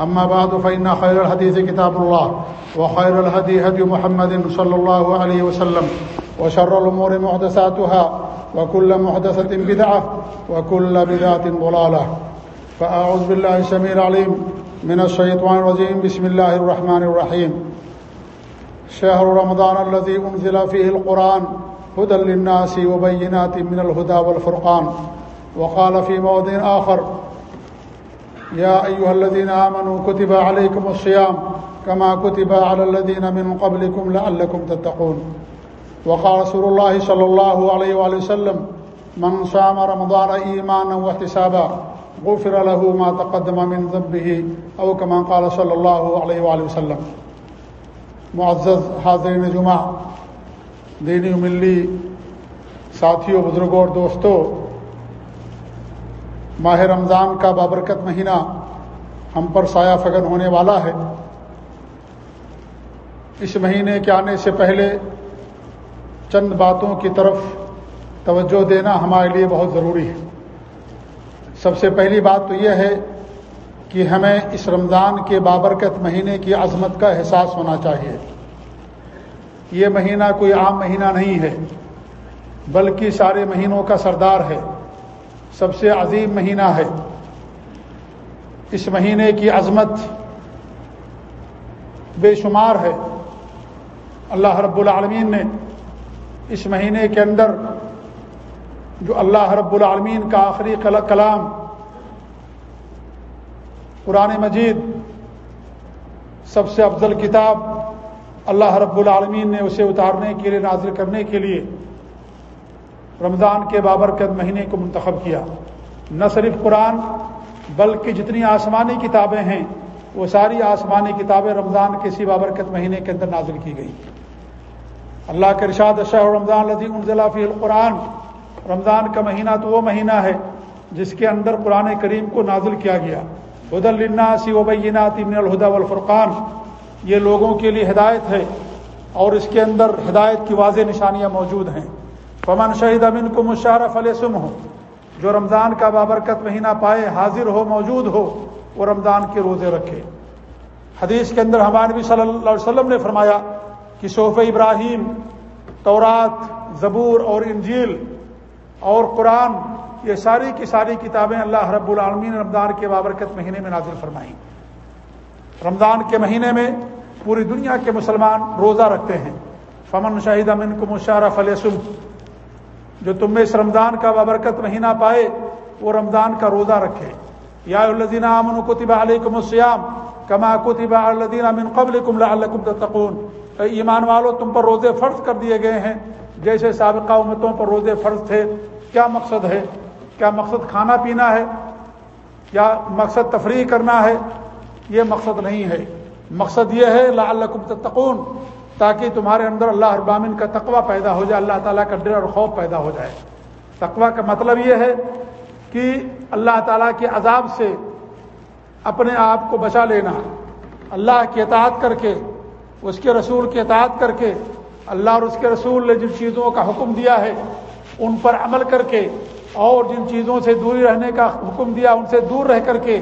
أما بعد، فإن خير الحديث كتاب الله، وخير الهدي هدي محمد صلى الله عليه وسلم، وشر الأمور محدثاتها، وكل محدثة بدعة، وكل بدعة ضلالة. فأعوذ بالله السميع العليم من الشيطان الرجيم. بسم الله الرحمن الرحيم. شهر رمضان الذي أنزل فيه القرآن هدى للناس وبينات من الهدى والفرقان. وقال في موضع آخر يا أيها الذين آمنوا كتب عليكم الصيام كما كتب على الذين من قبلكم لعلكم تتقون. وقال رسول الله صلى الله عليه وآله وسلم، من صام رمضان إيمانا واحتسابا غفر له ما تقدم من ذنبه أو كما قال صلى الله عليه وآله وسلم. معزز حاضرین جمعہ، دینی ملی ساتھیوں، بزرگوں اور دوستوں ماہ رمضان کا بابرکت مہینہ ہم پر سایہ فگن ہونے والا ہے۔ اس مہینے کے آنے سے پہلے چند باتوں کی طرف توجہ دینا ہمارے لیے بہت ضروری ہے۔ سب سے پہلی بات تو یہ ہے کہ ہمیں اس رمضان کے بابرکت مہینے کی عظمت کا احساس ہونا چاہیے۔ یہ مہینہ کوئی عام مہینہ نہیں ہے، بلکہ سارے مہینوں کا سردار ہے۔ سب سے عظیم مہینہ ہے۔ اس مہینے کی عظمت بے شمار ہے۔ اللہ رب العالمین نے اس مہینے کے اندر جو اللہ رب العالمین کا آخری کلام قرآن مجید سب سے افضل کتاب اللہ رب العالمین نے اسے اتارنے کے لیے، نازل کرنے کے لیے رمضان کے بابرکت مہینے کو منتخب کیا۔ نہ صرف قرآن، بلکہ جتنی آسمانی کتابیں ہیں، وہ ساری آسمانی کتابیں رمضان کے اسی بابرکت مہینے کے اندر نازل کی گئی۔ اللہ کے ارشاد شاہ رمضان لدی انضلاع فی القرآن۔ رمضان کا مہینہ تو وہ مہینہ ہے جس کے اندر قرآن کریم کو نازل کیا گیا۔ حد الناسی وبینات من الہدا والفرقان۔ یہ لوگوں کے لیے ہدایت ہے اور اس کے اندر ہدایت کی واضح نشانیاں موجود ہیں۔ فمن شہید امن کو مشارف فلسم ہو جو رمضان کا بابرکت مہینہ پائے، حاضر ہو، موجود ہو، وہ رمضان کے روزے رکھے۔ حدیث کے اندر ہمارے نبی صلی اللہ علیہ وسلم نے فرمایا کہ صوف ابراہیم، تورات، زبور اور انجیل اور قرآن، یہ ساری کی ساری کتابیں اللہ رب العالمین رمضان کے بابرکت مہینے میں نازل فرمائیں۔ رمضان کے مہینے میں پوری دنیا کے مسلمان روزہ رکھتے ہیں۔ فمن شاہد امن کو مشارف فلسم جو تم میں اس رمضان کا بابرکت مہینہ پائے، وہ رمضان کا روزہ رکھے۔ یا الدین امن کتب علیکم السیام کما کتب الدین امن قبل کم الکم تقون ایمان والو، تم پر روزے فرض کر دیے گئے ہیں۔ جیسے سابقہ امتوں پر روزے فرض تھے، کیا مقصد ہے؟ کیا مقصد کھانا پینا ہے؟ کیا مقصد تفریح کرنا ہے؟ یہ مقصد نہیں ہے۔ مقصد یہ ہے، لعلکم تتقون۔ تاکہ تمہارے اندر اللہ ابامن کا تقوی پیدا ہو جائے، اللہ تعالیٰ کا ڈر اور خوف پیدا ہو جائے۔ تقوی کا مطلب یہ ہے کہ اللہ تعالیٰ کے عذاب سے اپنے آپ کو بچا لینا، اللہ کی اطاعت کر کے، اس کے رسول کی اطاعت کر کے، اللہ اور اس کے رسول نے جن چیزوں کا حکم دیا ہے، ان پر عمل کر کے اور جن چیزوں سے دوری رہنے کا حکم دیا، ان سے دور رہ کر کے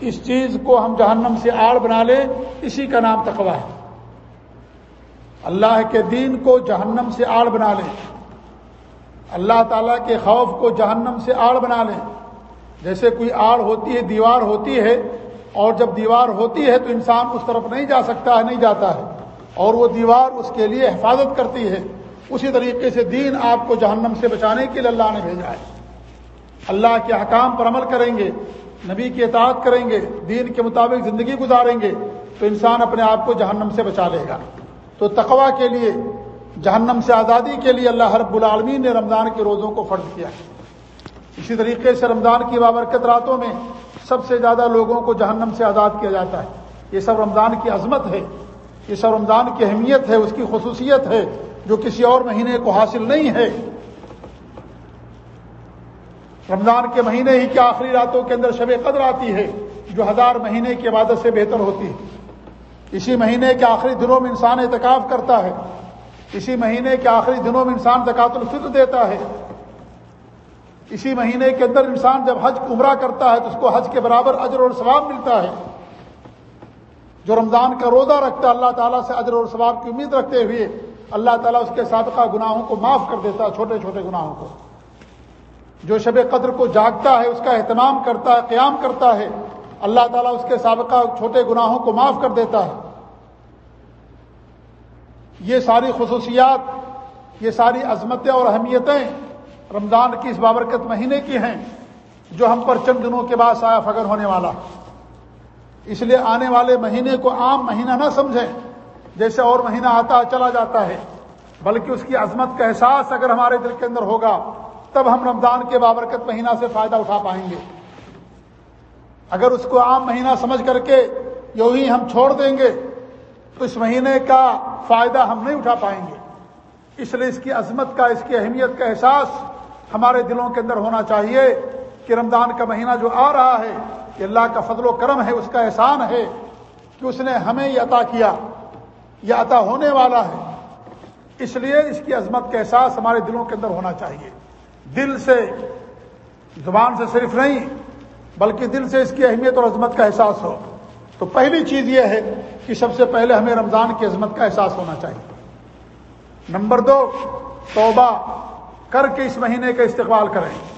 اس چیز کو ہم جہنم سے آڑ بنا لیں۔ اسی کا نام تقوی ہے۔ اللہ کے دین کو جہنم سے آڑ بنا لیں۔ اللہ تعالیٰ کے خوف کو جہنم سے آڑ بنا لیں۔ جیسے کوئی آڑ ہوتی ہے، دیوار ہوتی ہے، اور جب دیوار ہوتی ہے تو انسان اس طرف نہیں جا سکتا ہے نہیں جاتا ہے۔ اور وہ دیوار اس کے لیے حفاظت کرتی ہے۔ اسی طریقے سے دین آپ کو جہنم سے بچانے کے لیے اللہ نے بھیجا ہے۔ اللہ کے حکام پر عمل کریں گے، نبی کی اطاعت کریں گے، دین کے مطابق زندگی گزاریں گے، تو انسان اپنے آپ کو جہنم سے بچا لے گا۔ تو تقوا کے لیے، جہنم سے آزادی کے لیے اللہ رب العالمین نے رمضان کے روزوں کو فرض کیا اسی طریقے سے رمضان کی بابرکت راتوں میں سب سے زیادہ لوگوں کو جہنم سے آزاد کیا جاتا ہے۔ یہ سب رمضان کی عظمت ہے۔ یہ سب رمضان کی اہمیت ہے، اس کی خصوصیت ہے، جو کسی اور مہینے کو حاصل نہیں ہے۔ رمضان کے مہینے ہی کے آخری راتوں کے اندر شب قدر آتی ہے، جو ہزار مہینے کی عبادت سے بہتر ہوتی ہے۔ اسی مہینے کے آخری دنوں میں انسان اعتکاف کرتا ہے۔ اسی مہینے کے آخری دنوں میں انسان زکات الفطر دیتا ہے۔ اسی مہینے کے اندر انسان جب حج عمرہ کرتا ہے تو اس کو حج کے برابر اجر اور ثواب ملتا ہے۔ جو رمضان کا روزہ رکھتا ہے، اللہ تعالیٰ سے اجر اور ثواب کی امید رکھتے ہوئے اللہ تعالیٰ اس کے سابقہ گناہوں کو معاف کر دیتا ہے، چھوٹے چھوٹے گناہوں کو۔ جو شب قدر کو جاگتا ہے، اس کا اہتمام کرتا ہے، قیام کرتا ہے۔ اللہ تعالیٰ اس کے سابقہ چھوٹے گناہوں کو معاف کر دیتا ہے۔ یہ ساری خصوصیات، یہ ساری عظمتیں اور اہمیتیں رمضان کی اس بابرکت مہینے کی ہیں، جو ہم پر چند دنوں کے بعد سایہ فگر ہونے والا۔ اس لیے آنے والے مہینے کو عام مہینہ نہ سمجھیں، جیسے اور مہینہ آتا چلا جاتا ہے۔ بلکہ اس کی عظمت کا احساس اگر ہمارے دل کے اندر ہوگا، تب ہم رمضان کے بابرکت مہینہ سے فائدہ اٹھا پائیں گے۔ اگر اس کو عام مہینہ سمجھ کر کے یوں ہی ہم چھوڑ دیں گے، تو اس مہینے کا فائدہ ہم نہیں اٹھا پائیں گے۔ اس لیے اس کی عظمت کا، اس کی اہمیت کا احساس ہمارے دلوں کے اندر ہونا چاہیے کہ رمضان کا مہینہ جو آ رہا ہے، کہ اللہ کا فضل و کرم ہے، اس کا احسان ہے کہ اس نے ہمیں یہ عطا کیا۔ یہ عطا ہونے والا ہے۔ اس لیے اس کی عظمت کا احساس ہمارے دلوں کے اندر ہونا چاہیے۔ دل سے، زبان سے صرف نہیں بلکہ دل سے اس کی اہمیت اور عظمت کا احساس ہو۔ تو پہلی چیز یہ ہے کہ سب سے پہلے ہمیں رمضان کی عظمت کا احساس ہونا چاہیے۔ نمبر دو، توبہ کر کے اس مہینے کا استقبال کریں۔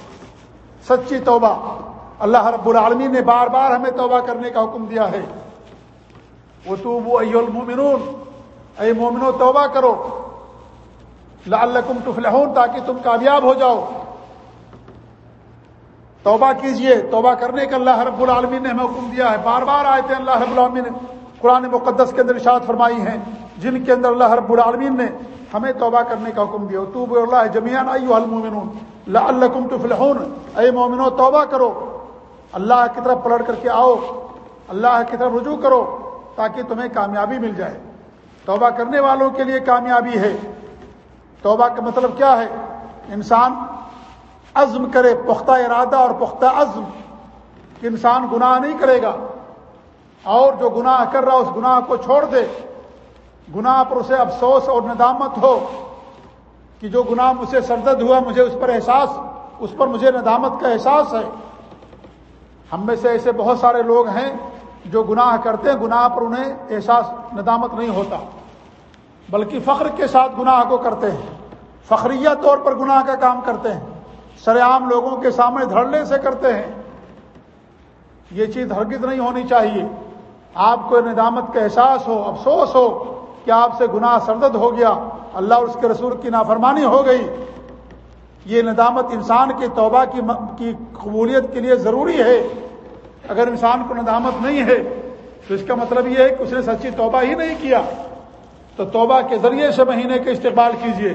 سچی توبہ۔ اللہ رب العالمین نے بار بار ہمیں توبہ کرنے کا حکم دیا ہے۔ وہ تو وہ المومنون اے مومنو، توبہ کرو۔ لعلکم تفلحون، تاکہ تم کامیاب ہو جاؤ۔ توبہ کیجیے، توبہ کرنے کا اللہ رب العالمین نے ہمیں حکم دیا ہے۔ بار بار آئے تھے اللہ رب العالمین نے قرآن مقدس کے اندر اشاعت فرمائی ہیں، جن کے اندر اللہ رب العالمین نے ہمیں توبہ کرنے کا حکم دیا۔ تو اللہ جمیان آئی المومنون، لعلکم تفلحون۔ اے مومنو، توبہ کرو۔ اللہ کی طرف پلٹ کر کے آؤ۔ اللہ کی طرف رجوع کرو تاکہ تمہیں کامیابی مل جائے۔ توبہ کرنے والوں کے لیے کامیابی ہے۔ توبہ کا مطلب کیا ہے؟ انسان عزم کرے، پختہ ارادہ اور پختہ عزم، کہ انسان گناہ نہیں کرے گا۔ اور جو گناہ کر رہا اس گناہ کو چھوڑ دے۔ گناہ پر اسے افسوس اور ندامت ہو کہ جو گناہ مجھ سے سردد ہوا، مجھے اس پر احساس، اس پر مجھے ندامت کا احساس ہے۔ ہم میں سے ایسے بہت سارے لوگ ہیں جو گناہ کرتے ہیں، گناہ پر انہیں احساس، ندامت نہیں ہوتا۔ بلکہ فخر کے ساتھ گناہ کو کرتے ہیں۔ فخریہ طور پر گناہ کا کام کرتے ہیں۔ سر عام لوگوں کے سامنے دھڑنے سے کرتے ہیں۔ یہ چیز ہرگز نہیں ہونی چاہیے۔ آپ کو ندامت کا احساس ہو، افسوس ہو کہ آپ سے گناہ سردد ہو گیا، اللہ اور اس کے رسول کی نافرمانی ہو گئی۔ یہ ندامت انسان کے توبہ کی قبولیت کے لیے ضروری ہے۔ اگر انسان کو ندامت نہیں ہے، تو اس کا مطلب یہ ہے کہ اس نے سچی توبہ ہی نہیں کیا۔ تو توبہ کے ذریعے سے مہینے کا استقبال کیجیے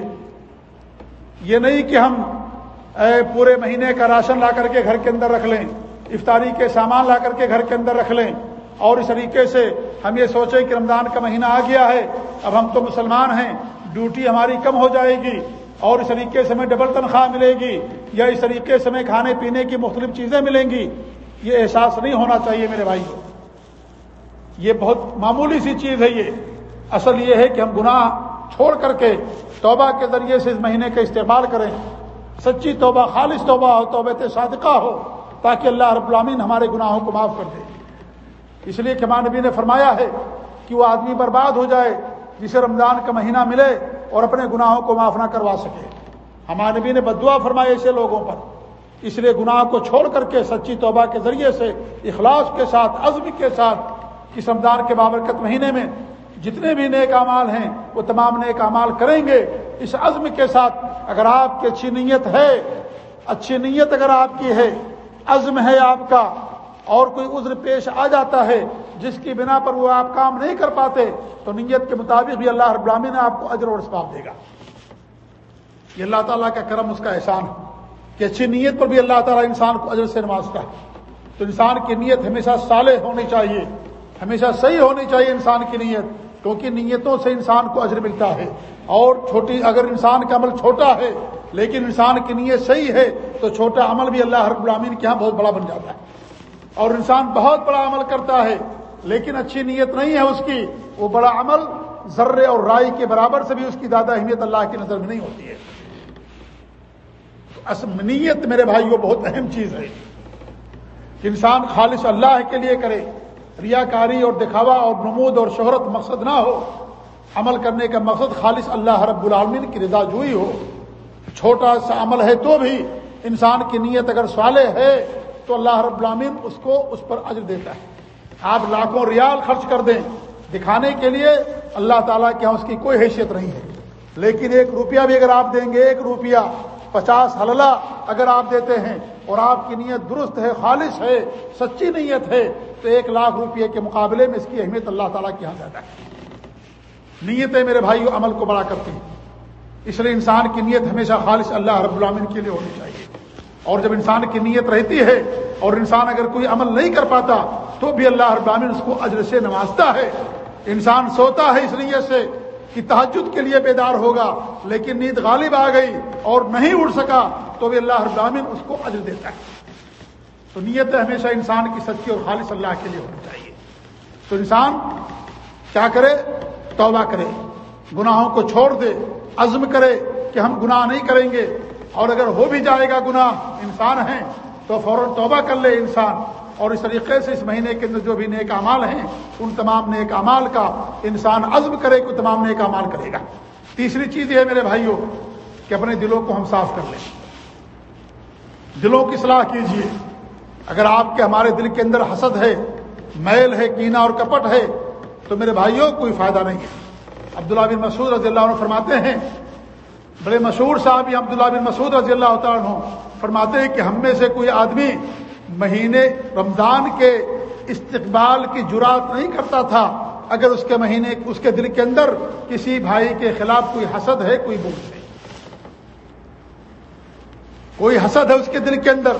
یہ نہیں کہ ہم پورے مہینے کا راشن لا کر کے گھر کے اندر رکھ لیں، افطاری کے سامان لا کر کے گھر کے اندر رکھ لیں۔ اور اس طریقے سے ہم یہ سوچیں کہ رمضان کا مہینہ آ گیا ہے، اب ہم تو مسلمان ہیں، ڈیوٹی ہماری کم ہو جائے گی۔ اور اس طریقے سے ہمیں ڈبل تنخواہ ملے گی، یا اس طریقے سے ہمیں کھانے پینے کی مختلف چیزیں ملیں گی۔ یہ احساس نہیں ہونا چاہیے میرے بھائی یہ بہت معمولی سی چیز ہے یہ۔ اصل یہ ہے کہ ہم گناہ چھوڑ کر کے توبہ کے ذریعے سے اس مہینے کا استعمال کریں۔ سچی توبہ، خالص توبہ ہو، توبہ صادقہ ہو، تاکہ اللہ رب العامین ہمارے گناہوں کو معاف کر دے۔ اس لیے کہ نبی نے فرمایا ہے کہ وہ آدمی برباد ہو جائے، جسے رمضان کا مہینہ ملے اور اپنے گناہوں کو معاف نہ کروا سکے۔ ہاں، ہمارے نبی نے بدعا فرمایا ایسے لوگوں پر۔ اس لیے گناہ کو چھوڑ کر کے سچی توبہ کے ذریعے سے، اخلاص کے ساتھ، عزم کے ساتھ اس رمضان کے بابرکت مہینے میں جتنے بھی نیک امال ہیں، وہ تمام نیک امال کریں گے۔ اس عزم کے ساتھ اگر آپ کی اچھی نیت ہے، اچھی نیت اگر آپ کی ہے، عزم ہے آپ کا، اور کوئی عذر پیش آ جاتا ہے جس کی بنا پر وہ آپ کام نہیں کر پاتے، تو نیت کے مطابق بھی اللہ رب نے آپ کو اجر اور اسباب دے گا۔ یہ اللہ تعالیٰ کا کرم، اس کا احسان۔ ہے کہ اچھی نیت پر بھی اللہ تعالیٰ انسان کو اجر سے نوازتا ہے۔ تو انسان کی نیت ہمیشہ صالح ہونی چاہیے، ہمیشہ صحیح ہونی چاہیے انسان کی نیت۔ کیونکہ نیتوں سے انسان کو اجر ملتا ہے۔ اور چھوٹی اگر انسان کا عمل چھوٹا ہے، لیکن انسان کی نیت صحیح ہے، تو چھوٹا عمل بھی اللہ رب العامین کے یہاں بہت بڑا بن جاتا ہے۔ اور انسان بہت بڑا عمل کرتا ہے، لیکن اچھی نیت نہیں ہے اس کی۔ وہ بڑا عمل ذرے اور رائے کے برابر سے بھی اس کی زیادہ اہمیت اللہ کی نظر میں نہیں ہوتی ہے۔ نیت میرے بھائی وہ بہت اہم چیز ہے۔ کہ انسان خالص اللہ کے لیے کرے۔ ریاکاری اور دکھاوا اور نمود اور شہرت مقصد نہ ہو۔ عمل کرنے کا مقصد خالص اللہ رب العالمین کی رضا جوئی ہو۔ چھوٹا سا عمل ہے تو بھی انسان کی نیت اگر صالح ہے تو اللہ رب العالمین اس کو اس پر عجر دیتا ہے۔ آپ لاکھوں ریال خرچ کر دیں دکھانے کے لیے اللہ تعالیٰ کے ہاں اس کی کوئی حیثیت نہیں ہے۔ لیکن ایک روپیہ بھی اگر آپ دیں گے، ایک روپیہ، پچاس حللہ اگر آپ دیتے ہیں اور آپ کی نیت درست ہے، خالص ہے، سچی نیت ہے تو ایک لاکھ روپئے کے مقابلے میں اس کی اہمیت اللہ تعالیٰ کے یہاں زیادہ ہے۔ نیتیں میرے بھائی عمل کو بڑا کرتی ہیں۔ اس لیے انسان کی نیت ہمیشہ خالص اللہ رب العامن کے لیے ہونی چاہیے۔ اور جب انسان کی نیت رہتی ہے اور انسان اگر کوئی عمل نہیں کر پاتا تو بھی اللہ رب العالمین اس کو اجر سے نوازتا ہے۔ انسان سوتا ہے اس نیت سے کہ تحجد کے لیے بیدار ہوگا، لیکن نیند غالب آ گئی اور نہیں اڑ سکا تو بھی اللہ العالمین اس کو اجر دیتا ہے۔ تو نیت ہمیشہ انسان کی سچی اور خالص اللہ کے لیے ہونی چاہیے۔ تو انسان کیا کرے؟ توبہ کرے۔ گناہوں کو چھوڑ دے۔ عزم کرے کہ ہم گناہ نہیں کریں گے۔ اور اگر ہو بھی جائے گا گناہ، انسان ہیں، تو فوراً توبہ کر لے انسان۔ اور اس طریقے سے اس مہینے کے اندر جو بھی نیک امال ہیں، ان تمام نیک امال کا انسان عزم کرے کہ تمام نیک امال کرے گا۔ تیسری چیز یہ ہے میرے بھائیوں کہ اپنے دلوں کو ہم صاف کر لیں۔ دلوں کی صلاح کیجیے اگر آپ کے ہمارے دل کے اندر حسد ہے، میل ہے، کینا اور کپٹ ہے، تو میرے بھائیوں کوئی فائدہ نہیں ہے۔ عبداللہ بن مسعود رضی اللہ عنہ فرماتے ہیں، بڑے مشہور صاحب عبداللہ بن مسعود رضی اللہ عنہ فرماتے ہیں کہ ہم میں سے کوئی آدمی مہینے رمضان کے استقبال کی جرات نہیں کرتا تھا، اگر اس کے مہینے، اس کے دل کے اندر کسی بھائی کے خلاف کوئی حسد ہے، کوئی بوجھ ہے کوئی حسد ہے اس کے دل کے اندر۔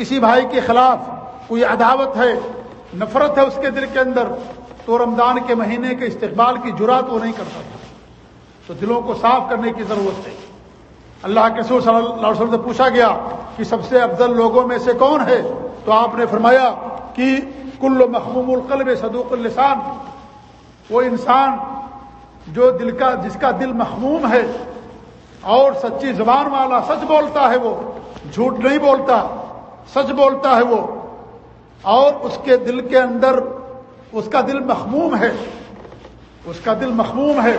کسی بھائی کے خلاف کوئی عداوت ہے، نفرت ہے اس کے دل کے اندر، تو رمضان کے مہینے کے استقبال کی جرات وہ نہیں کرتا تھا تو دلوں کو صاف کرنے کی ضرورت ہے۔ اللہ کے سور صلی اللہ علیہ وسلم سے پوچھا گیا کہ سب سے افضل لوگوں میں سے کون ہے؟ تو آپ نے فرمایا کہ کل محموم القلب صدوق السان وہ انسان جو دل کا، جس کا دل محموم ہے اور سچی زبان والا، سچ بولتا ہے وہ، جھوٹ نہیں بولتا۔ سچ بولتا ہے وہ۔ اور اس کے دل کے اندر اس کا دل مخموم ہے۔ اس کا دل مخموم ہے۔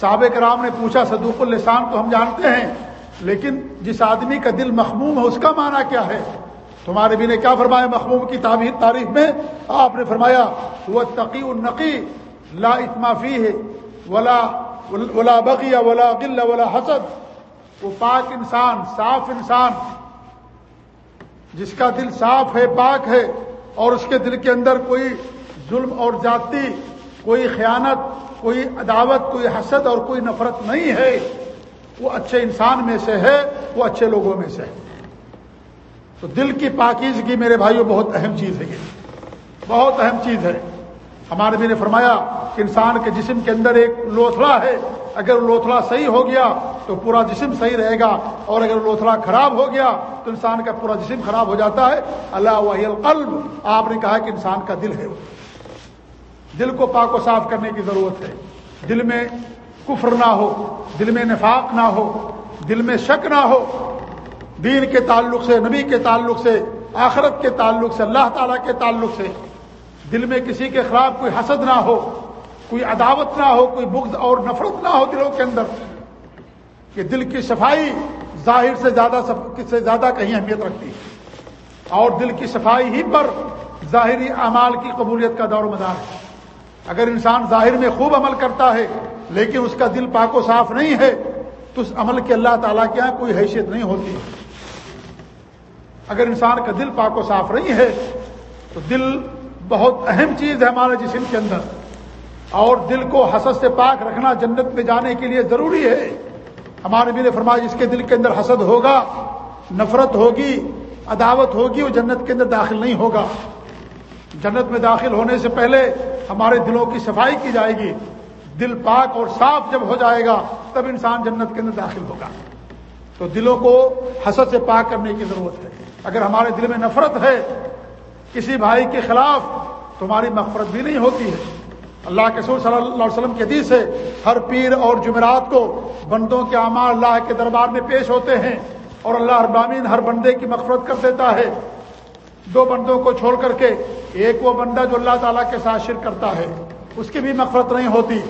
صحابہ کرام نے پوچھا، صدوق السان تو ہم جانتے ہیں، لیکن جس آدمی کا دل مخموم ہے، اس کا معنی کیا ہے؟ تمہارے بھی نے کیا فرمایا مخموم کی تعبیر تعریف میں؟ آپ نے فرمایا وہ تقی النقی، لا اتمافی ہے ولا ولا بقیہ ولا غل، ولا حسد. وہ پاک انسان، صاف انسان جس کا دل صاف ہے، پاک ہے، اور اس کے دل کے اندر کوئی ظلم اور جاتی کوئی خیانت، کوئی عداوت، کوئی حسد اور کوئی نفرت نہیں ہے۔ وہ اچھے انسان میں سے ہے، وہ اچھے لوگوں میں سے ہے۔ تو دل کی پاکیزگی میرے بھائیوں بہت اہم چیز ہے یہ۔ بہت اہم چیز ہے۔ ہمارے بھی نے فرمایا کہ انسان کے جسم کے اندر ایک لوتھڑا ہے۔ اگر لوتھڑا صحیح ہو گیا تو پورا جسم صحیح رہے گا، اور اگر لوتھڑا خراب ہو گیا تو انسان کا پورا جسم خراب ہو جاتا ہے۔ اللہ وحی القلب، آپ نے کہا کہ انسان کا دل ہے۔ دل کو پاک و صاف کرنے کی ضرورت ہے۔ دل میں کفر نہ ہو، دل میں نفاق نہ ہو، دل میں شک نہ ہو۔ دین کے تعلق سے، نبی کے تعلق سے، آخرت کے تعلق سے، اللہ تعالیٰ کے تعلق سے دل میں کسی کے خلاف کوئی حسد نہ ہو، کوئی عداوت نہ ہو، کوئی بغض اور نفرت نہ ہو دلوں کے اندر، کہ دل کی صفائی ظاہر سے زیادہ سے زیادہ کہیں اہمیت رکھتی ہے۔ اور دل کی صفائی ہی پر ظاہری اعمال کی قبولیت کا دور و مدار ہے۔ اگر انسان ظاہر میں خوب عمل کرتا ہے، لیکن اس کا دل پاک و صاف نہیں ہے، تو اس عمل کے اللہ تعالیٰ کے یہاں کوئی حیثیت نہیں ہوتی۔ اگر انسان کا دل پاک و صاف نہیں ہے، تو دل بہت اہم چیز ہے ہمارے جسم کے اندر۔ اور دل کو حسد سے پاک رکھنا جنت میں جانے کے لیے ضروری ہے۔ ہمارے بھی نے فرمایا، جس کے دل کے اندر حسد ہوگا، نفرت ہوگی، عداوت ہوگی، وہ جنت کے اندر داخل نہیں ہوگا۔ جنت میں داخل ہونے سے پہلے ہمارے دلوں کی صفائی کی جائے گی۔ دل پاک اور صاف جب ہو جائے گا، تب انسان جنت کے اندر داخل ہوگا۔ تو دلوں کو حسد سے پاک کرنے کی ضرورت ہے۔ اگر ہمارے دل میں نفرت ہے، کسی بھائی کے خلاف تمہاری مغفرت بھی نہیں ہوتی ہے۔ اللہ کے سور صلی اللہ علیہ وسلم کے حدیث ہے، ہر پیر اور جمعرات کو بندوں کے اعمال اللہ کے دربار میں پیش ہوتے ہیں اور اللہ ابامین ہر بندے کی مغفرت کر دیتا ہے۔ دو بندوں کو چھوڑ کر کے ایک وہ بندہ جو اللہ تعالیٰ کے ساتھ شرک کرتا ہے، اس کی بھی مغفرت نہیں ہوتی۔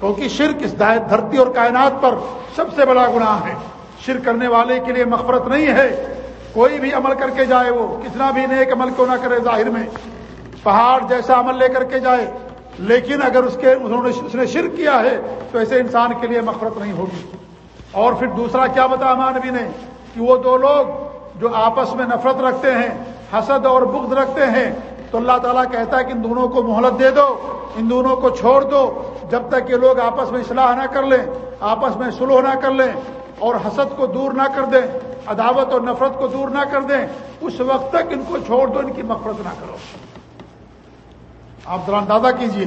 کیونکہ شرک اس دھرتی اور کائنات پر سب سے بڑا گناہ ہے۔ شرک کرنے والے کے لیے مغفرت نہیں ہے۔ کوئی بھی عمل کر کے جائے وہ، کتنا بھی نیک عمل کیوں نہ کرے ظاہر میں۔ پہاڑ جیسا عمل لے کر کے جائے، لیکن اگر اس کے، انہوں نے، اس نے شرک کیا ہے، تو ایسے انسان کے لیے مغفرت نہیں ہوگی۔ اور پھر دوسرا کیا بتا نبی نے؟ کہ وہ دو لوگ جو آپس میں نفرت رکھتے ہیں، حسد اور بغض رکھتے ہیں، تو اللہ تعالیٰ کہتا ہے کہ ان دونوں کو مہلت دے دو، ان دونوں کو چھوڑ دو، جب تک یہ لوگ آپس میں اصلاح نہ کر لیں، آپس میں سلوح نہ کر لیں، اور حسد کو دور نہ کر دیں، عداوت اور نفرت کو دور نہ کر دیں، اس وقت تک ان کو چھوڑ دو، ان کی مفرت نہ کرو۔ آپ ذرا اندازہ کیجیے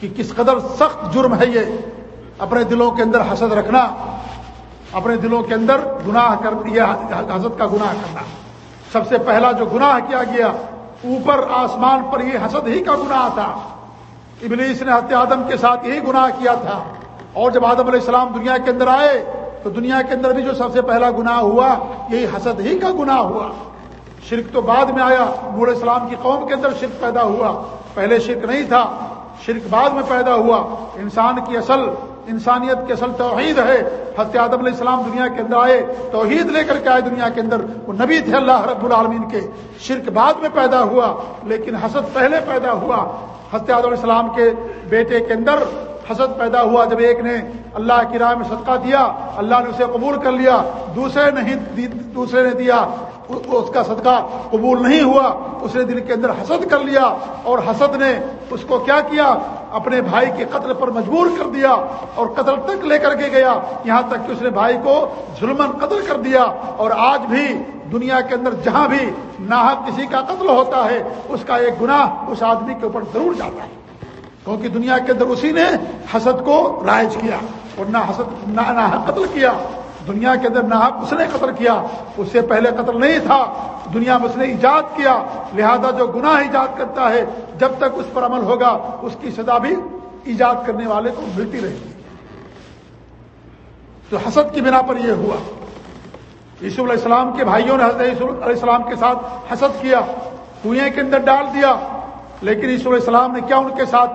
کہ کس قدر سخت جرم ہے یہ اپنے دلوں کے اندر حسد رکھنا، اپنے دلوں کے اندر گناہ کر، یہ حسد کا گناہ کرنا۔ سب سے پہلا جو گناہ کیا گیا، اوپر آسمان پر یہ حسد ہی کا گناہ تھا۔ ابلیس نے حت آدم کے ساتھ یہی گناہ کیا تھا۔ اور جب آدم علیہ السلام دنیا کے اندر آئے، تو دنیا کے اندر بھی جو سب سے پہلا گناہ ہوا، یہی حسد ہی کا گناہ ہوا۔ شرک تو بعد میں آیا، نور اسلام کی قوم کے اندر شرک پیدا ہوا۔ پہلے شرک نہیں تھا، شرک بعد میں پیدا ہوا۔ انسان کی اصل، انسانیت کی اصل توحید ہے۔ حضرت آدم علیہ السلام دنیا کے اندر آئے، توحید لے کر کے آئے دنیا کے اندر۔ وہ نبی تھے اللہ رب العالمین کے۔ شرک بعد میں پیدا ہوا، لیکن حسد پہلے پیدا ہوا۔ حضرت آدم علیہ السلام کے بیٹے کے اندر حسد پیدا ہوا۔ جب ایک نے اللہ کی راہ میں صدقہ دیا، اللہ نے اسے قبول کر لیا۔ دوسرے نہیں، دوسرے نے دیا۔ اس کا صدقہ قبول نہیں ہوا، اس نے دل کے اندر حسد کر لیا اور حسد نے اس کو کیا کیا؟ اپنے بھائی کے قتل پر مجبور کر دیا اور قتل تک لے کر کے گیا۔ یہاں تک کہ اس نے بھائی کو ظلمن قتل کر دیا اور آج بھی دنیا کے اندر جہاں بھی ناحق کسی کا قتل ہوتا ہے، اس کا ایک گناہ اس آدمی کے اوپر ضرور جاتا ہے۔ کیونکہ دنیا کے اندر اسی نے حسد کو رائج کیا اور نہ حسد، نہ قتل کیا۔ دنیا کے اندر نہ اس نے قتل کیا، اس سے پہلے قتل نہیں تھا، دنیا میں اس نے ایجاد کیا، لہذا جو گناہ ایجاد کرتا ہے، جب تک اس پر عمل ہوگا، اس کی سزا بھی ایجاد کرنے والے کو ملتی رہے گی۔ تو حسد کی بنا پر یہ ہوا۔ یسوف علیہ السلام کے بھائیوں نے حضرت یسوف علیہ السلام کے ساتھ حسد کیا کنویں کے اندر ڈال دیا۔ لیکن یسوف علیہ السلام نے کیا ان کے ساتھ؟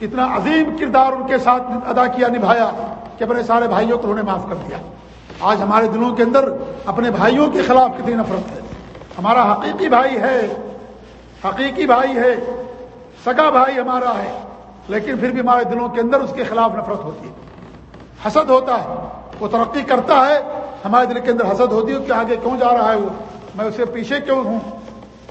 کتنا عظیم کردار ان کے ساتھ ادا کیا، نبھایا۔ کہ اپنے سارے بھائیوں کو انہوں نے معاف کر دیا۔ آج ہمارے دلوں کے اندر اپنے بھائیوں کے خلاف کتنی نفرت ہے۔ ہمارا حقیقی بھائی ہے، حقیقی بھائی ہے، سگا بھائی ہمارا ہے، لیکن پھر بھی ہمارے دلوں کے اندر اس کے خلاف نفرت ہوتی ہے۔ حسد ہوتا ہے، وہ ترقی کرتا ہے، ہمارے دل کے اندر حسد ہوتی ہے کہ آگے کیوں جا رہا ہے وہ؟ میں اسے پیچھے کیوں ہوں؟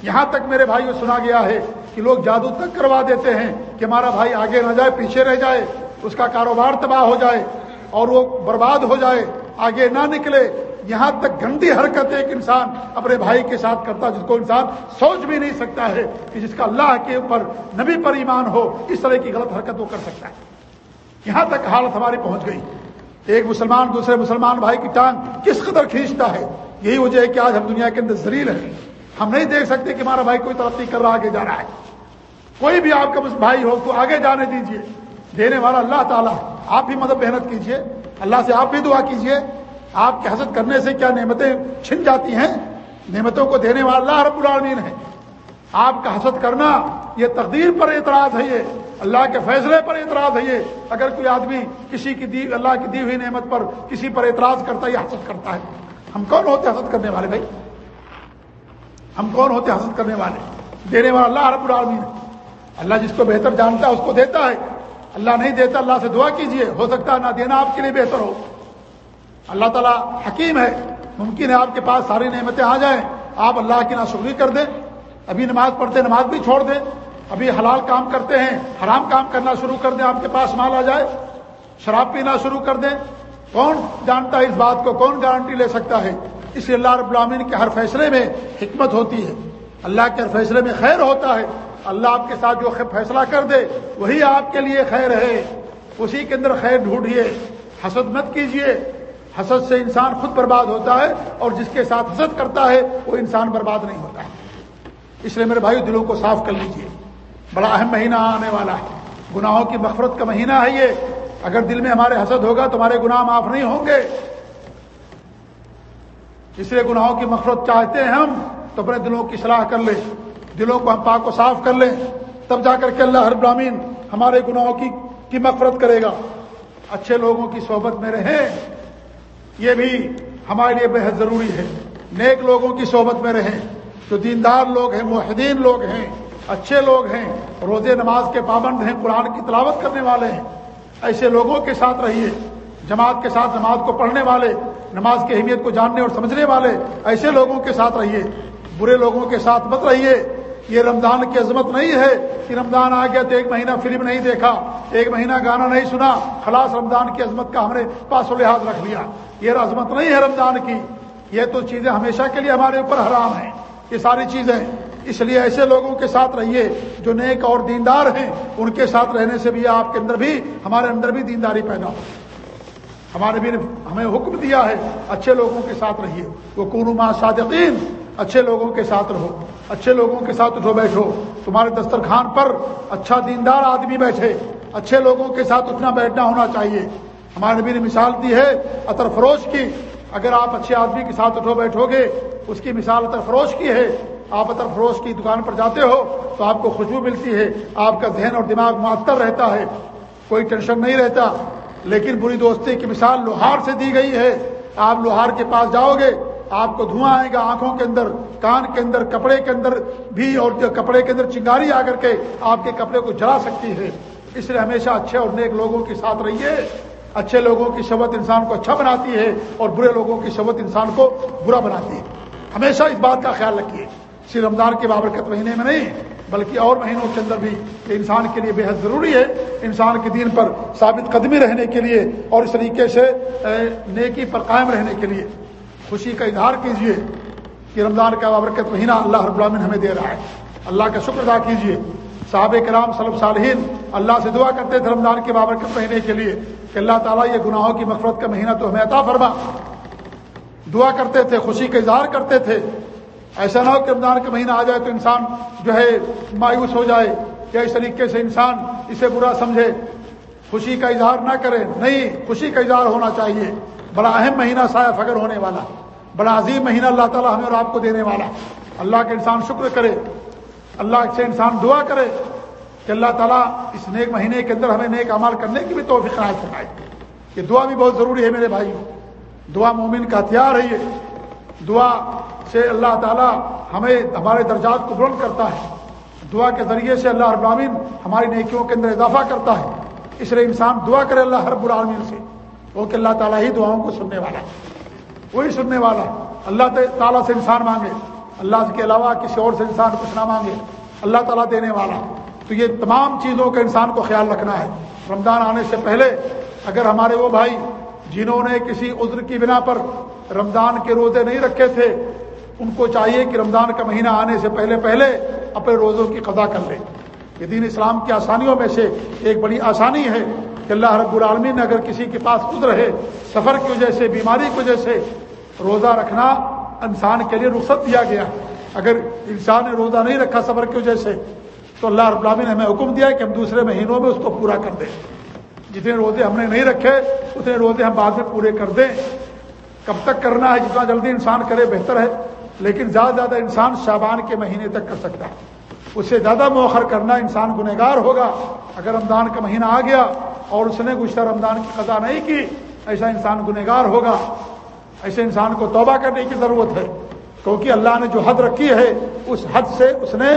یہاں تک میرے بھائی کو سنا گیا ہے کہ لوگ جادو تک کروا دیتے ہیں کہ ہمارا بھائی آگے نہ جائے، پیچھے رہ جائے، اس کا کاروبار تباہ ہو جائے۔ اور وہ برباد ہو جائے، آگے نہ نکلے۔ یہاں تک گندی حرکت ایک انسان اپنے بھائی کے ساتھ کرتا جس کو انسان سوچ بھی نہیں سکتا ہے کہ جس کا اللہ کے اوپر نبی پر ایمان ہو، اس طرح کی غلط حرکت وہ کر سکتا ہے۔ یہاں تک حالت ہماری پہنچ گئی۔ ایک مسلمان، دوسرے مسلمان بھائی کی ٹانگ کس قدر کھینچتا ہے؟ یہی وجہ ہے کہ آج ہم دنیا کے اندر زلیل ہیں۔ ہم نہیں دیکھ سکتے کہ ہمارا بھائی کوئی ترقی کر رہا آگے جا رہا ہے۔ کوئی بھی آپ کا بھائی ہو تو آگے جانے دیجیے۔ دینے والا اللہ تعالیٰ آپ بھی مدد محنت کیجیے، اللہ سے آپ بھی دعا کیجیے۔ آپ کے حسد کرنے سے کیا نعمتیں چھن جاتی ہیں؟ نعمتوں کو دینے والا اللہ رب العالمین ہے۔ آپ کا حسد کرنا یہ تقدیر پر اعتراض ہے یہ، اللہ کے فیصلے پر اعتراض ہے یہ۔ اگر کوئی آدمی کسی کی دی، اللہ کی دی ہوئی نعمت پر کسی پر اعتراض کرتا ہے یا حسد کرتا ہے، ہم کون ہوتے حسد کرنے والے بھائی؟ ہم کون ہوتے حسد کرنے والے؟ دینے والا اللہ رب العالمین ہے۔ اللہ جس کو بہتر جانتا ہے، اس کو دیتا ہے۔ اللہ نہیں دیتا، اللہ سے دعا کیجیے۔ ہو سکتا ہے نہ دینا آپ کے لیے بہتر ہو۔ اللہ تعالیٰ حکیم ہے۔ ممکن ہے آپ کے پاس ساری نعمتیں آ جائیں۔ آپ اللہ کی ناشکری کر دیں۔ ابھی نماز پڑھتے، نماز بھی چھوڑ دیں۔ ابھی حلال کام کرتے ہیں، حرام کام کرنا شروع کر دیں۔ آپ کے پاس مال آ جائے، شراب پینا شروع کر دیں۔ کون جانتا ہے اس بات کو؟ کون گارنٹی لے سکتا ہے؟ اس لیے اللہ رب العامین کے ہر فیصلے میں حکمت ہوتی ہے۔ اللہ کے ہر فیصلے میں خیر ہوتا ہے۔ اللہ آپ کے ساتھ جو فیصلہ کر دے، وہی آپ کے لیے خیر ہے۔ اسی کے اندر خیر ڈھونڈیے۔ حسد مت کیجیے۔ حسد سے انسان خود برباد ہوتا ہے اور جس کے ساتھ حسد کرتا ہے، وہ انسان برباد نہیں ہوتا ہے۔ اس لیے میرے بھائی دلوں کو صاف کر لیجیے۔ بڑا اہم مہینہ آنے والا ہے۔ گناہوں کی مفرت کا مہینہ ہے یہ۔ اگر دل میں ہمارے حسد ہوگا تو ہمارے گناہ معاف نہیں ہوں گے۔ اس لیے گناہوں کی مفرت چاہتے ہیں ہم، تو اپنے دلوں کی صلاح کر لیں۔ دلوں کو ہم پاک کو صاف کر لیں، تب جا کر کے اللہ ہر برامین ہمارے گناہوں کی کی مفرت کرے گا۔ اچھے لوگوں کی صحبت میں رہیں، یہ بھی ہمارے لیے بہت ضروری ہے۔ نیک لوگوں کی صحبت میں رہیں۔ جو دیندار لوگ ہیں معاہدین لوگ ہیں، اچھے لوگ ہیں، روزے نماز کے پابند ہیں، قرآن کی تلاوت کرنے والے ہیں۔ ایسے لوگوں کے ساتھ رہیے، جماعت کے ساتھ نماز کو پڑھنے والے، نماز کی اہمیت کو جاننے اور سمجھنے والے، ایسے لوگوں کے ساتھ رہیے۔ برے لوگوں کے ساتھ مت رہیے۔ یہ رمضان کی عظمت نہیں ہے کہ رمضان آ گیا تو ایک مہینہ فلم نہیں دیکھا، ایک مہینہ گانا نہیں سنا، خلاص رمضان کی عظمت کا ہم نے پاس و لحاظ رکھ لیا۔ یہ عظمت نہیں ہے رمضان کی۔ یہ تو چیزیں ہمیشہ کے لیے ہمارے اوپر حرام ہیں۔ یہ ساری چیزیں۔ اس لیے ایسے لوگوں کے ساتھ رہیے جو نیک اور دیندار ہیں۔ ان کے ساتھ رہنے سے بھی آپ کے اندر بھی، ہمارے اندر بھی دینداری پیدا ہو ہمارے بھی ہمیں حکم دیا ہے، اچھے لوگوں کے ساتھ رہیے۔ وہ قونما صادقین اچھے لوگوں کے ساتھ رہو۔ اچھے لوگوں کے ساتھ اٹھو بیٹھو۔ تمہارے دسترخوان پر اچھا دیندار آدمی بیٹھے۔ اچھے لوگوں کے ساتھ اٹھنا بیٹھنا ہونا چاہیے۔ ہمارے نبی نے مثال دی ہے اطر فروش کی۔ اگر آپ اچھے آدمی کے ساتھ اٹھو بیٹھو گے، اس کی مثال اطر فروش کی ہے۔ آپ اطر فروش کی دکان پر جاتے ہو تو آپ کو خوشبو ملتی ہے۔ آپ کا ذہن اور دماغ معطر رہتا ہے۔ کوئی ٹینشن نہیں رہتا۔ لیکن بری دوستی کی مثال لوہار سے دی گئی ہے۔ آپ لوہار کے پاس جاؤ گے۔ آپ کو دھواں آئے گا آنکھوں کے اندر، کان کے اندر، کپڑے کے اندر بھی، اور کپڑے کے اندر چنگاری آ کر کے آپ کے کپڑے کو جلا سکتی ہے۔ اس لیے ہمیشہ اچھے اور نیک لوگوں کے ساتھ رہیے۔ اچھے لوگوں کی شبت انسان کو اچھا بناتی ہے، اور برے لوگوں کی شبت انسان کو برا بناتی ہے۔ ہمیشہ اس بات کا خیال رکھیے۔ صرف رمضان کے بابرکت مہینے میں نہیں، بلکہ اور مہینوں کے اندر بھی کہ انسان کے لیے بے حد ضروری ہے۔ انسان کے دین پر ثابت قدمی رہنے کے لیے اور اس طریقے سے نیکی پر قائم رہنے کے لیے۔ خوشی کا اظہار کیجیے کہ رمضان کا بابرکت مہینہ اللہ رب العالمین ہمیں دے رہا ہے۔ اللہ کا شکر ادا کیجیے صحابہ کرام صلی صالحین، اللہ سے دعا کرتے تھے رمضان کے بابرکت مہینے کے لیے کہ اللہ تعالیٰ یہ گناہوں کی مفرت کا مہینہ تو ہمیں عطا فرما۔ دعا کرتے تھے، خوشی کا اظہار کرتے تھے۔ ایسا نہ ہو کہ رمضان کا مہینہ آ جائے تو انسان جو ہے مایوس ہو جائے یا اس طریقے سے انسان اسے برا سمجھے۔ خوشی کا اظہار نہ کرے۔ نہیں، خوشی کا اظہار ہونا چاہیے۔ بڑا اہم مہینہ سایہ فگر ہونے والا، بڑا عظیم مہینہ اللہ تعالیٰ ہمیں اور آپ کو دینے والا۔ اللہ کے انسان شکر کرے، اللہ سے انسان دعا کرے کہ اللہ تعالیٰ اس نیک مہینے کے اندر ہمیں نیک عمال کرنے کی بھی توفیق عنایت فرمائے۔ یہ دعا بھی بہت ضروری ہے میرے بھائی دعا مومن کا ہتھیار ہے یہ۔ دعا سے اللہ تعالیٰ ہمیں، ہمارے درجات کو بلند کرتا ہے۔ دعا کے ذریعے سے اللہ رب العالمین ہماری نیکیوں کے اندر اضافہ کرتا ہے۔ اس لیے انسان دعا کرے اللہ ہر العالمین سے۔ وہ کہ اللہ تعالیٰ ہی دعاؤں کو سننے والا وہی سننے والا اللہ تعالیٰ سے انسان مانگے۔ اللہ کے علاوہ کسی اور سے انسان کچھ نہ مانگے۔ اللہ تعالیٰ دینے والا تو یہ تمام چیزوں کا انسان کو خیال رکھنا ہے۔ رمضان آنے سے پہلے اگر ہمارے وہ بھائی جنہوں نے کسی عذر کی بنا پر رمضان کے روزے نہیں رکھے تھے، ان کو چاہیے کہ رمضان کا مہینہ آنے سے پہلے پہلے اپنے روزوں کی قضا کر لیں یہ دین اسلام کی آسانیوں میں سے ایک بڑی آسانی ہے۔ کہ اللہ رب العالمین نے اگر کسی کے پاس خود رہے، سفر کی وجہ سے، بیماری کی وجہ سے روزہ رکھنا انسان کے لیے رخصت دیا گیا۔ اگر انسان نے روزہ نہیں رکھا سفر کی وجہ سے، تو اللہ رب العالمین نے ہمیں حکم دیا کہ ہم دوسرے مہینوں میں اس کو پورا کر دیں۔ جتنے روزے ہم نے نہیں رکھے، اتنے روزے ہم بعد میں پورے کر دیں۔ کب تک کرنا ہے، جتنا جلدی انسان کرے، بہتر ہے۔ لیکن زیادہ زیادہ انسان شابان کے مہینے تک کر سکتا ہے۔ اس سے زیادہ مؤخر کرنا انسان گنہگار ہوگا۔ اگر رمضان کا مہینہ آ گیا اور اس نے گزشتہ رمضان کی قضا نہیں کی، ایسا انسان گنہگار ہوگا۔ ایسے انسان کو توبہ کرنے کی ضرورت ہے۔ کیونکہ اللہ نے جو حد رکھی ہے، اس حد سے اس نے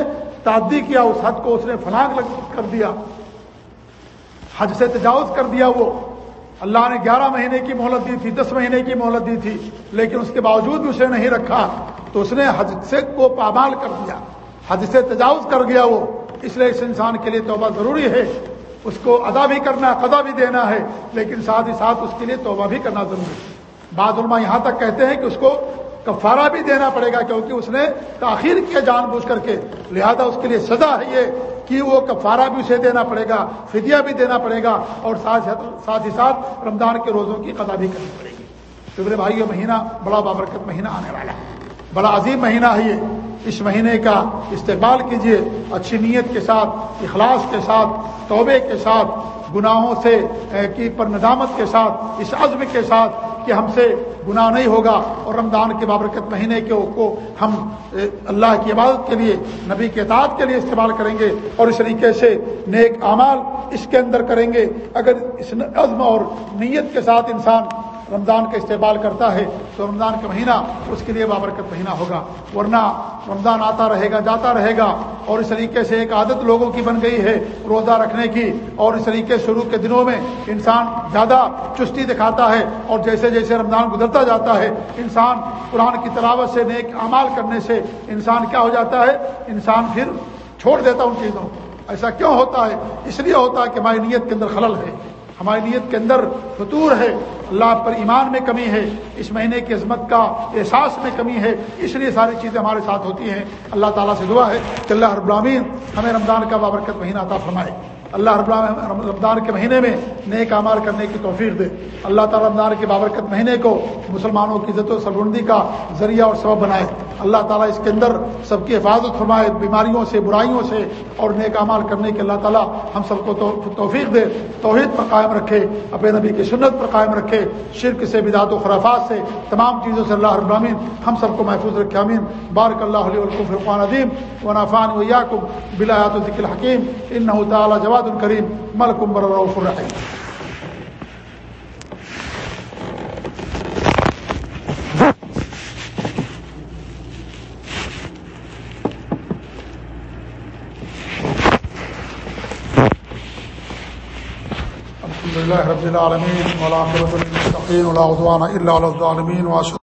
تعدی کیا، اس حد کو اس نے فلاگ کر دیا۔ حج سے تجاوز کر دیا وہ۔ اللہ نے گیارہ مہینے کی مہلت دی تھی، دس مہینے کی مہلت دی تھی، لیکن اس کے باوجود بھی اسے نہیں رکھا۔ تو اس نے حج سے کو پامال کر دیا۔ حج سے تجاوز کر گیا وہ، اس لیے اس انسان کے لیے توبہ ضروری ہے۔ اس کو ادا بھی کرنا قدا بھی دینا ہے، لیکن ساتھ ہی ساتھ اس کے لیے توبہ بھی کرنا ضروری ہے۔ بعض علماء یہاں تک کہتے ہیں کہ اس کو کفارہ بھی دینا پڑے گا کیونکہ اس نے تاخیر کیا جان بوجھ کر کے۔ لہذا اس کے لیے سزا ہے یہ کہ وہ کفارہ بھی اسے دینا پڑے گا، فدیہ بھی دینا پڑے گا اور ساتھ ساتھ ہی ساتھ رمضان کے روزوں کی قدا بھی کرنی پڑے گی۔ تو میرے بھائی یہ مہینہ بڑا بابرکت مہینہ آنے والا ہے۔ بڑا عظیم مہینہ ہے یہ۔ اس مہینے کا استقبال کیجیے اچھی نیت کے ساتھ، اخلاص کے ساتھ، توبے کے ساتھ، گناہوں سے کی پر ندامت کے ساتھ، اس عزم کے ساتھ کہ ہم سے گناہ نہیں ہوگا اور رمضان کے بابرکت مہینے کے کو ہم اللہ کی عبادت کے لیے، نبی کے اطاعت کے لیے استعمال کریں گے اور اس طریقے سے نیک اعمال اس کے اندر کریں گے۔ اگر اس عزم اور نیت کے ساتھ انسان رمضان کا استعمال کرتا ہے تو رمضان کا مہینہ اس کے لیے بابرکت مہینہ ہوگا۔ ورنہ رمضان آتا رہے گا، جاتا رہے گا اور اس طریقے سے ایک عادت لوگوں کی بن گئی ہے روزہ رکھنے کی اور اس طریقے شروع کے دنوں میں انسان زیادہ چستی دکھاتا ہے اور جیسے جیسے رمضان گزرتا جاتا ہے، انسان قرآن کی تلاوت سے نیک اعمال کرنے سے انسان کیا ہو جاتا ہے؟ انسان پھر چھوڑ دیتا ان چیزوں ایسا کیوں ہوتا ہے؟ اس لیے ہوتا ہے کہ ہماری نیت کے اندر خلل ہے۔ ہماری نیت کے اندر فطور ہے، اللہ پر ایمان میں کمی ہے، اس مہینے کی عظمت کا احساس میں کمی ہے، اس لیے ساری چیزیں ہمارے ساتھ ہوتی ہیں۔ اللہ تعالیٰ سے دعا ہے کہ اللہ ہر العالمین ہمیں رمضان کا بابرکت مہینہ عطا فرمائے۔ اللہ رب رمضان کے مہینے میں نیک امار کرنے کی توفیق دے۔ اللہ تعالیٰ رمضان کے بابرکت مہینے کو مسلمانوں کی عزت و سربندی کا ذریعہ اور سبب بنائے۔ اللہ تعالیٰ اس کے اندر سب کی حفاظت فرمائے۔ بیماریوں سے، برائیوں سے اور نیک امال کرنے کے اللہ تعالیٰ ہم سب کو توفیق دے۔ توحید پر قائم رکھے، اپنے نبی کی سنت پر قائم رکھے۔ شرک سے بدعت و خرافات سے، تمام چیزوں سے اللہ ابراہین ہم سب کو محفوظ رکھے۔ امین بارک اللہ علیہ فرقان عظیم و نافان و یاقب بلایات ذکل حکیم ان تعالیٰ جواد الکریم ملکم برف الرحیم الحمد لله رب العالمين ولا عقبة للمتقين، ولا عدوان إلا على الظالمين، وأشهد